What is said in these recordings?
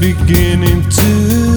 beginning to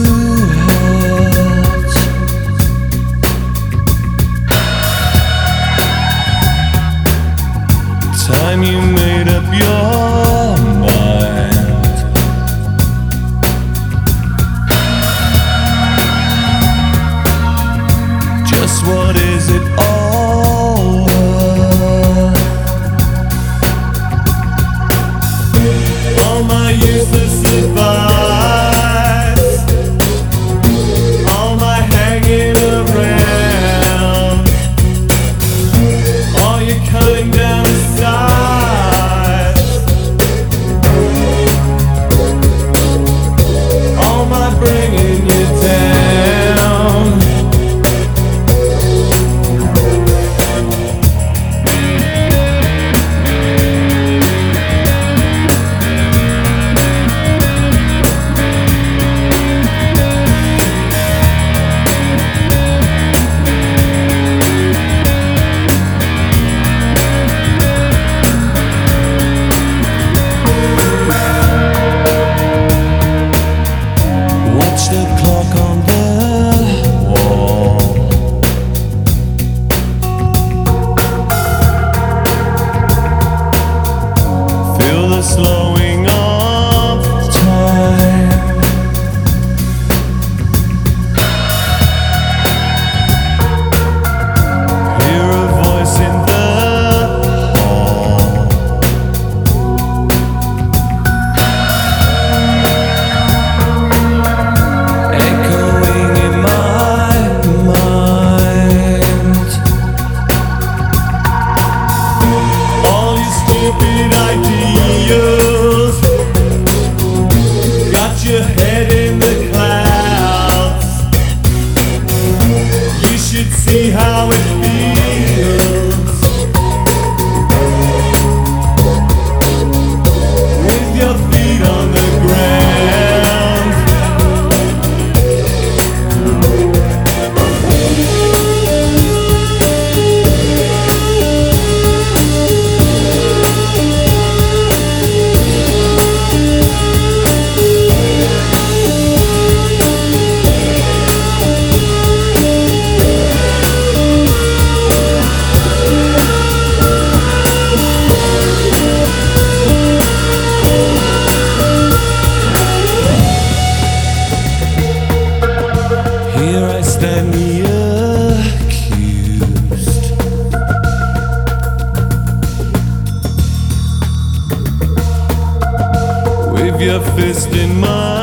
your fist in my